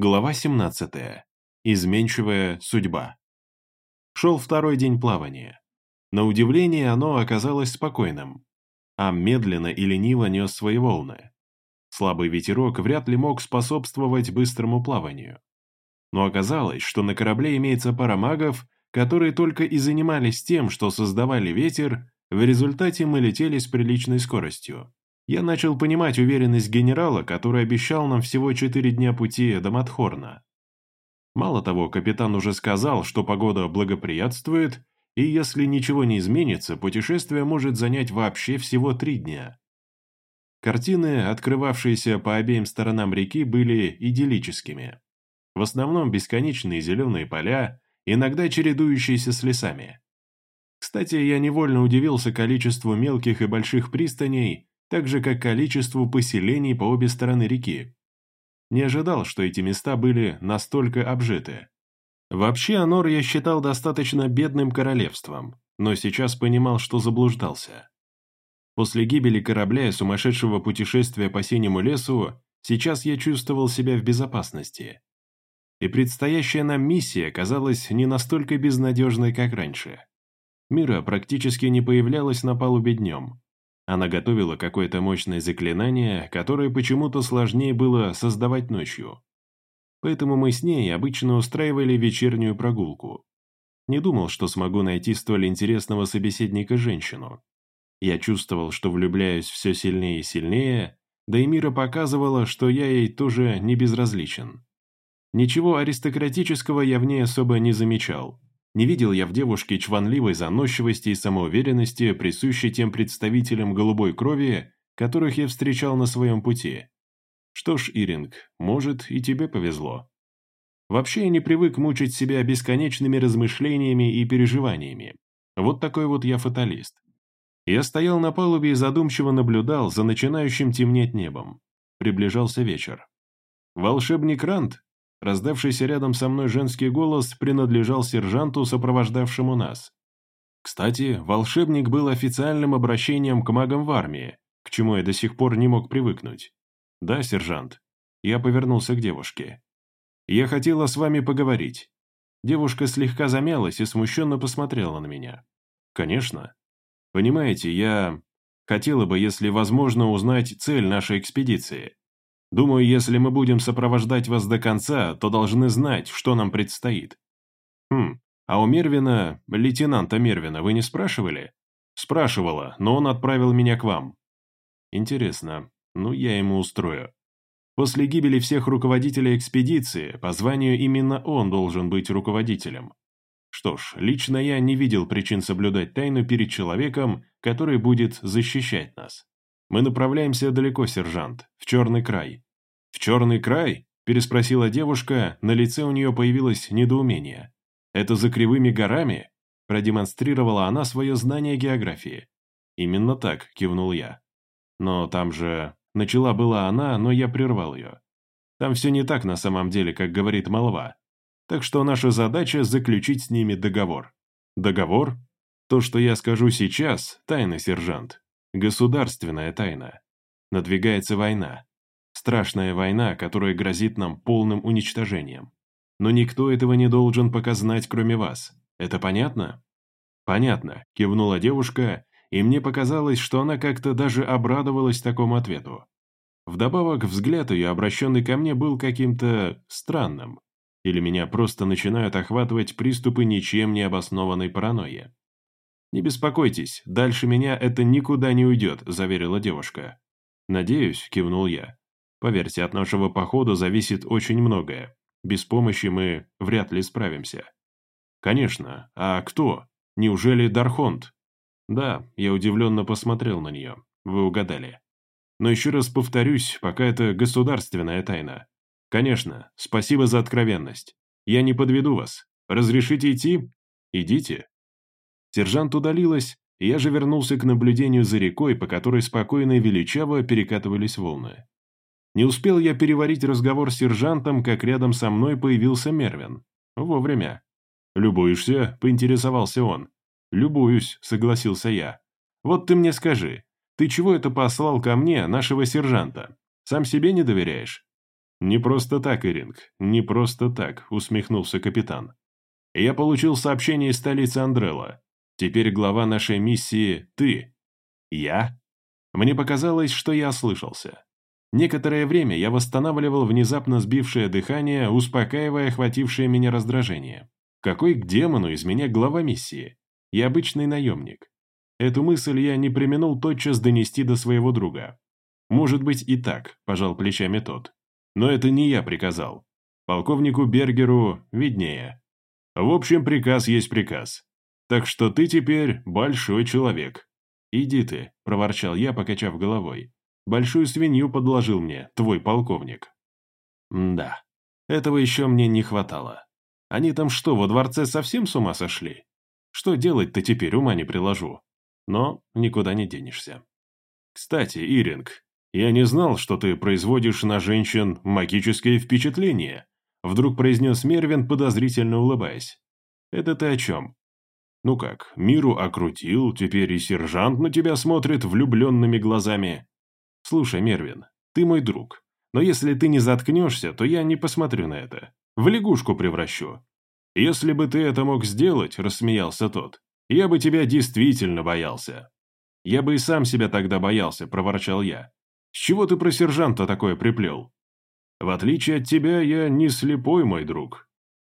Глава 17. Изменчивая судьба. Шел второй день плавания. На удивление оно оказалось спокойным, а медленно и лениво нес свои волны. Слабый ветерок вряд ли мог способствовать быстрому плаванию. Но оказалось, что на корабле имеется пара магов, которые только и занимались тем, что создавали ветер, в результате мы летели с приличной скоростью. Я начал понимать уверенность генерала, который обещал нам всего четыре дня пути до Матхорна. Мало того, капитан уже сказал, что погода благоприятствует, и если ничего не изменится, путешествие может занять вообще всего три дня. Картины, открывавшиеся по обеим сторонам реки, были идиллическими. В основном бесконечные зеленые поля, иногда чередующиеся с лесами. Кстати, я невольно удивился количеству мелких и больших пристаней, так же как количеству поселений по обе стороны реки. Не ожидал, что эти места были настолько обжиты. Вообще Анор я считал достаточно бедным королевством, но сейчас понимал, что заблуждался. После гибели корабля и сумасшедшего путешествия по синему лесу, сейчас я чувствовал себя в безопасности. И предстоящая нам миссия казалась не настолько безнадежной, как раньше. Мира практически не появлялась на палубе днем, она готовила какое-то мощное заклинание, которое почему-то сложнее было создавать ночью. Поэтому мы с ней обычно устраивали вечернюю прогулку. Не думал, что смогу найти столь интересного собеседника женщину. Я чувствовал, что влюбляюсь все сильнее и сильнее, да и Мира показывала, что я ей тоже не безразличен. Ничего аристократического я в ней особо не замечал, не видел я в девушке чванливой заносчивости и самоуверенности, присущей тем представителям голубой крови, которых я встречал на своем пути. Что ж, Иринг, может, и тебе повезло. Вообще я не привык мучить себя бесконечными размышлениями и переживаниями. Вот такой вот я фаталист. Я стоял на палубе и задумчиво наблюдал за начинающим темнеть небом. Приближался вечер. Волшебник Рант, Раздавшийся рядом со мной женский голос принадлежал сержанту, сопровождавшему нас. Кстати, волшебник был официальным обращением к магам в армии, к чему я до сих пор не мог привыкнуть. «Да, сержант». Я повернулся к девушке. «Я хотела с вами поговорить». Девушка слегка замялась и смущенно посмотрела на меня. «Конечно. Понимаете, я хотела бы, если возможно, узнать цель нашей экспедиции. Думаю, если мы будем сопровождать вас до конца, то должны знать, что нам предстоит. Хм, а у Мервина, лейтенанта Мервина, вы не спрашивали? Спрашивала, но он отправил меня к вам. Интересно, ну я ему устрою. После гибели всех руководителей экспедиции, по званию именно он должен быть руководителем. Что ж, лично я не видел причин соблюдать тайну перед человеком, который будет защищать нас. Мы направляемся далеко, сержант, в Черный край». «В Черный край?» – переспросила девушка, на лице у нее появилось недоумение. «Это за кривыми горами?» – продемонстрировала она свое знание географии. «Именно так», – кивнул я. «Но там же...» Начала была она, но я прервал ее. Там все не так на самом деле, как говорит молва. Так что наша задача – заключить с ними договор. Договор? То, что я скажу сейчас, тайна, сержант. Государственная тайна. Надвигается война. Страшная война, которая грозит нам полным уничтожением. Но никто этого не должен пока знать, кроме вас. Это понятно? Понятно, кивнула девушка, и мне показалось, что она как-то даже обрадовалась такому ответу. Вдобавок, взгляд ее, обращенный ко мне, был каким-то странным. Или меня просто начинают охватывать приступы ничем не обоснованной паранойи. «Не беспокойтесь, дальше меня это никуда не уйдет», – заверила девушка. «Надеюсь», – кивнул я. «Поверьте, от нашего похода зависит очень многое. Без помощи мы вряд ли справимся». «Конечно. А кто? Неужели Дархонт?» «Да», – я удивленно посмотрел на нее. «Вы угадали». «Но еще раз повторюсь, пока это государственная тайна. Конечно, спасибо за откровенность. Я не подведу вас. Разрешите идти? Идите». Сержант удалилась, и я же вернулся к наблюдению за рекой, по которой спокойно и величаво перекатывались волны. Не успел я переварить разговор с сержантом, как рядом со мной появился Мервин. Вовремя. «Любуешься?» – поинтересовался он. «Любуюсь», – согласился я. «Вот ты мне скажи, ты чего это послал ко мне, нашего сержанта? Сам себе не доверяешь?» «Не просто так, Иринг, не просто так», — усмехнулся капитан. «Я получил сообщение из столицы Андрелла. Теперь глава нашей миссии — ты». «Я?» Мне показалось, что я ослышался. Некоторое время я восстанавливал внезапно сбившее дыхание, успокаивая охватившее меня раздражение. Какой к демону из меня глава миссии? Я обычный наемник. Эту мысль я не применул тотчас донести до своего друга. «Может быть и так», – пожал плечами тот. «Но это не я приказал. Полковнику Бергеру виднее. В общем, приказ есть приказ. Так что ты теперь большой человек». «Иди ты», – проворчал я, покачав головой. «Большую свинью подложил мне, твой полковник». «Да, этого еще мне не хватало. Они там что, во дворце совсем с ума сошли? Что делать-то теперь, ума не приложу. Но никуда не денешься. Кстати, Иринг, я не знал, что ты производишь на женщин магическое впечатление, вдруг произнес Мервин, подозрительно улыбаясь. Это ты о чем? Ну как, миру окрутил, теперь и сержант на тебя смотрит влюбленными глазами. Слушай, Мервин, ты мой друг, но если ты не заткнешься, то я не посмотрю на это. В лягушку превращу. Если бы ты это мог сделать, рассмеялся тот, я бы тебя действительно боялся. Я бы и сам себя тогда боялся, проворчал я. С чего ты про сержанта такое приплел? В отличие от тебя, я не слепой, мой друг.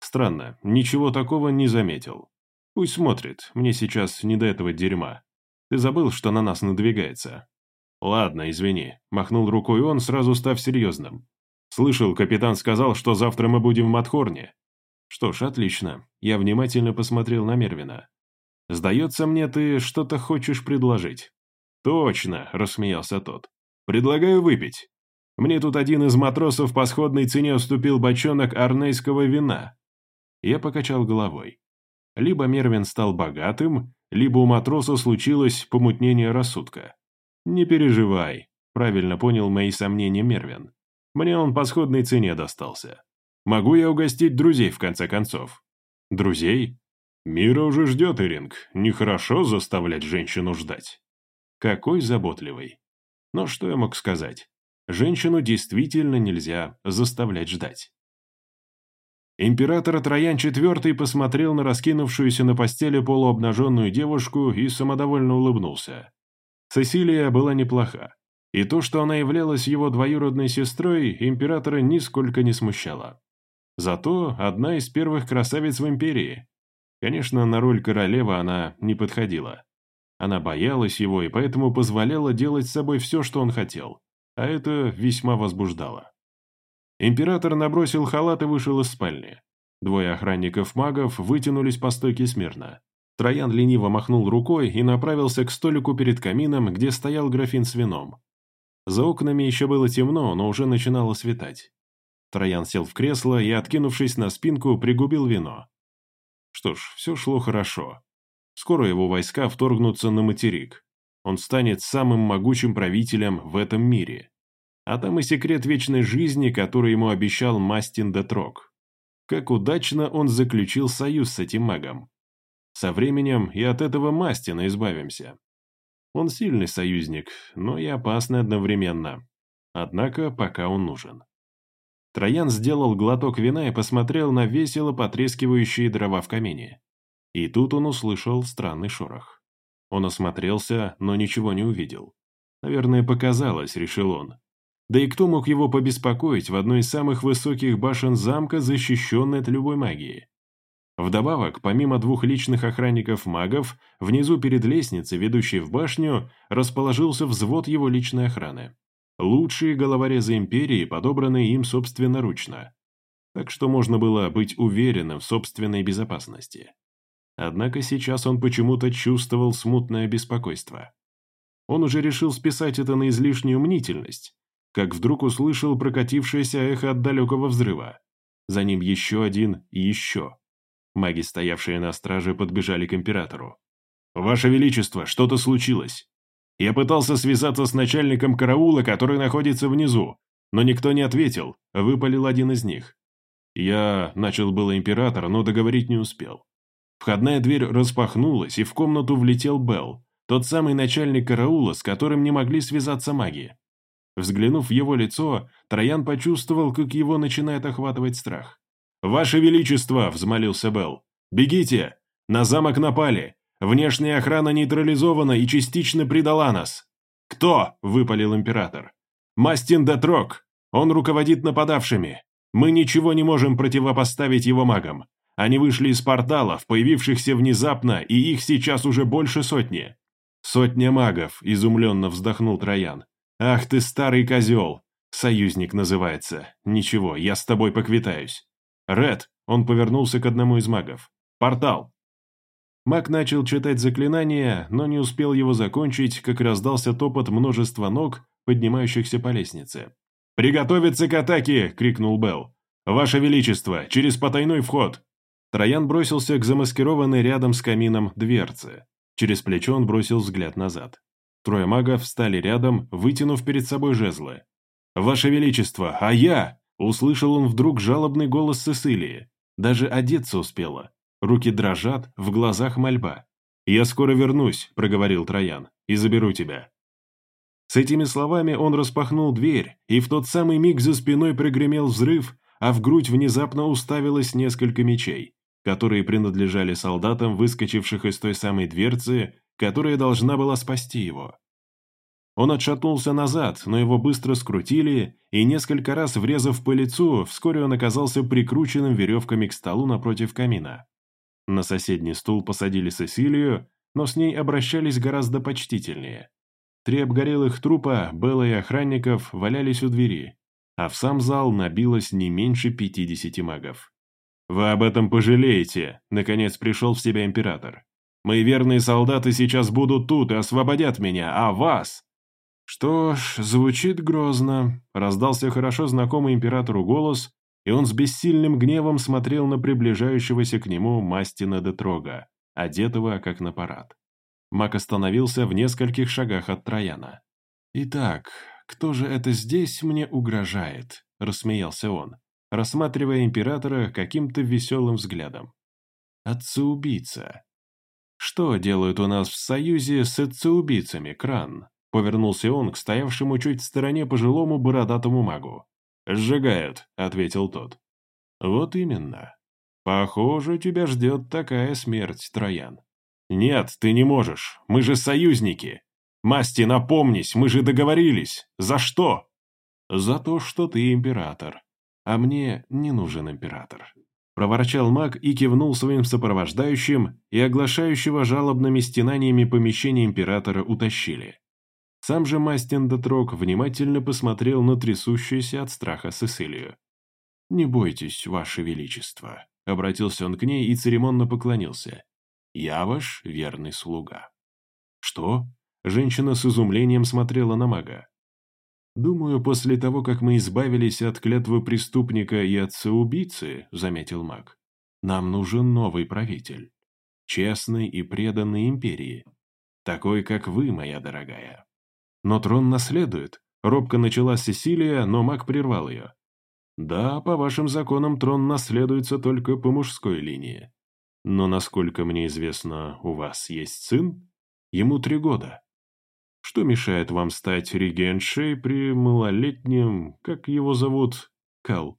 Странно, ничего такого не заметил. Пусть смотрит, мне сейчас не до этого дерьма. Ты забыл, что на нас надвигается? Ладно, извини, махнул рукой он, сразу став серьезным. Слышал, капитан сказал, что завтра мы будем в Матхорне. Что ж, отлично. Я внимательно посмотрел на Мервина. Сдается мне, ты что-то хочешь предложить. Точно, рассмеялся тот. Предлагаю выпить. Мне тут один из матросов по сходной цене уступил бочонок арнейского вина. Я покачал головой. Либо Мервин стал богатым, либо у матроса случилось помутнение рассудка. «Не переживай», — правильно понял мои сомнения Мервин. «Мне он по сходной цене достался. Могу я угостить друзей, в конце концов?» «Друзей?» «Мира уже ждет, Иринг. Нехорошо заставлять женщину ждать». «Какой заботливый». Но что я мог сказать? Женщину действительно нельзя заставлять ждать. Император Троян IV посмотрел на раскинувшуюся на постели полуобнаженную девушку и самодовольно улыбнулся. Сесилия была неплоха, и то, что она являлась его двоюродной сестрой, императора нисколько не смущало. Зато одна из первых красавиц в империи. Конечно, на роль королевы она не подходила. Она боялась его и поэтому позволяла делать с собой все, что он хотел, а это весьма возбуждало. Император набросил халат и вышел из спальни. Двое охранников-магов вытянулись по стойке смирно. Троян лениво махнул рукой и направился к столику перед камином, где стоял графин с вином. За окнами еще было темно, но уже начинало светать. Троян сел в кресло и, откинувшись на спинку, пригубил вино. Что ж, все шло хорошо. Скоро его войска вторгнутся на материк. Он станет самым могучим правителем в этом мире. А там и секрет вечной жизни, который ему обещал Мастин де Трок. Как удачно он заключил союз с этим магом. Со временем и от этого Мастина избавимся. Он сильный союзник, но и опасный одновременно. Однако пока он нужен. Троян сделал глоток вина и посмотрел на весело потрескивающие дрова в камине. И тут он услышал странный шорох. Он осмотрелся, но ничего не увидел. Наверное, показалось, решил он. Да и кто мог его побеспокоить в одной из самых высоких башен замка, защищенной от любой магии? Вдобавок, помимо двух личных охранников-магов, внизу перед лестницей, ведущей в башню, расположился взвод его личной охраны. Лучшие головорезы империи, подобранные им собственноручно. Так что можно было быть уверенным в собственной безопасности. Однако сейчас он почему-то чувствовал смутное беспокойство. Он уже решил списать это на излишнюю мнительность, как вдруг услышал прокатившееся эхо от далекого взрыва. За ним еще один и еще. Маги, стоявшие на страже, подбежали к императору. «Ваше Величество, что-то случилось. Я пытался связаться с начальником караула, который находится внизу, но никто не ответил», — выпалил один из них. Я начал было император, но договорить не успел. Входная дверь распахнулась, и в комнату влетел Белл, тот самый начальник караула, с которым не могли связаться маги. Взглянув в его лицо, Троян почувствовал, как его начинает охватывать страх. «Ваше Величество!» – взмолился Белл. «Бегите! На замок напали! Внешняя охрана нейтрализована и частично предала нас!» «Кто?» – выпалил император. «Мастин Детрок! Он руководит нападавшими! Мы ничего не можем противопоставить его магам! Они вышли из порталов, появившихся внезапно, и их сейчас уже больше сотни!» «Сотня магов!» – изумленно вздохнул Троян. «Ах ты старый козел! Союзник называется. Ничего, я с тобой поквитаюсь. Ред!» – он повернулся к одному из магов. «Портал!» Маг начал читать заклинание, но не успел его закончить, как раздался топот множества ног, поднимающихся по лестнице. «Приготовиться к атаке!» – крикнул Белл. «Ваше Величество, через потайной вход!» Троян бросился к замаскированной рядом с камином дверце. Через плечо он бросил взгляд назад. Трое магов встали рядом, вытянув перед собой жезлы. «Ваше Величество, а я!» – услышал он вдруг жалобный голос Сесилии. Даже одеться успела. Руки дрожат, в глазах мольба. «Я скоро вернусь», – проговорил Троян, – «и заберу тебя». С этими словами он распахнул дверь, и в тот самый миг за спиной прогремел взрыв, а в грудь внезапно уставилось несколько мечей, которые принадлежали солдатам, выскочивших из той самой дверцы, которая должна была спасти его. Он отшатнулся назад, но его быстро скрутили, и несколько раз врезав по лицу, вскоре он оказался прикрученным веревками к столу напротив камина. На соседний стул посадили Сесилию, но с ней обращались гораздо почтительнее. Три обгорелых трупа, Белла и охранников, валялись у двери, а в сам зал набилось не меньше пятидесяти магов. «Вы об этом пожалеете», — наконец пришел в себя император. «Мои верные солдаты сейчас будут тут и освободят меня, а вас...» «Что ж, звучит грозно», — раздался хорошо знакомый императору голос, и он с бессильным гневом смотрел на приближающегося к нему Мастина де Трога, одетого как на парад. Мак остановился в нескольких шагах от Трояна. «Итак, кто же это здесь мне угрожает?» – рассмеялся он, рассматривая императора каким-то веселым взглядом. «Отца-убийца. Что делают у нас в союзе с отца-убийцами, Кран?» Повернулся он к стоявшему чуть в стороне пожилому бородатому магу. «Сжигают», — ответил тот. «Вот именно. Похоже, тебя ждет такая смерть, Троян». «Нет, ты не можешь. Мы же союзники. Масти, напомнись, мы же договорились. За что?» «За то, что ты император. А мне не нужен император». Проворчал маг и кивнул своим сопровождающим, и оглашающего жалобными стенаниями помещения императора утащили. Сам же Мастин Дотрок внимательно посмотрел на трясущуюся от страха Сесилию. «Не бойтесь, Ваше Величество», — обратился он к ней и церемонно поклонился. «Я ваш верный слуга». «Что?» — женщина с изумлением смотрела на мага. «Думаю, после того, как мы избавились от клятвы преступника и отца-убийцы», — заметил маг, — «нам нужен новый правитель, честный и преданный империи, такой, как вы, моя дорогая». «Но трон наследует», — робко начала Сесилия, но маг прервал ее. «Да, по вашим законам трон наследуется только по мужской линии. Но, насколько мне известно, у вас есть сын? Ему три года. Что мешает вам стать регеншей при малолетнем, как его зовут, Кал,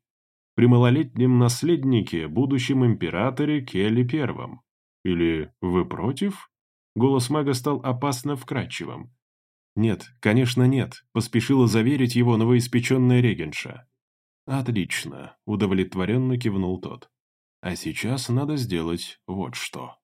при малолетнем наследнике, будущем императоре Келли Первом? Или вы против?» Голос мага стал опасно вкрадчивым. «Нет, конечно нет», – поспешила заверить его новоиспеченная регенша. «Отлично», – удовлетворенно кивнул тот. «А сейчас надо сделать вот что».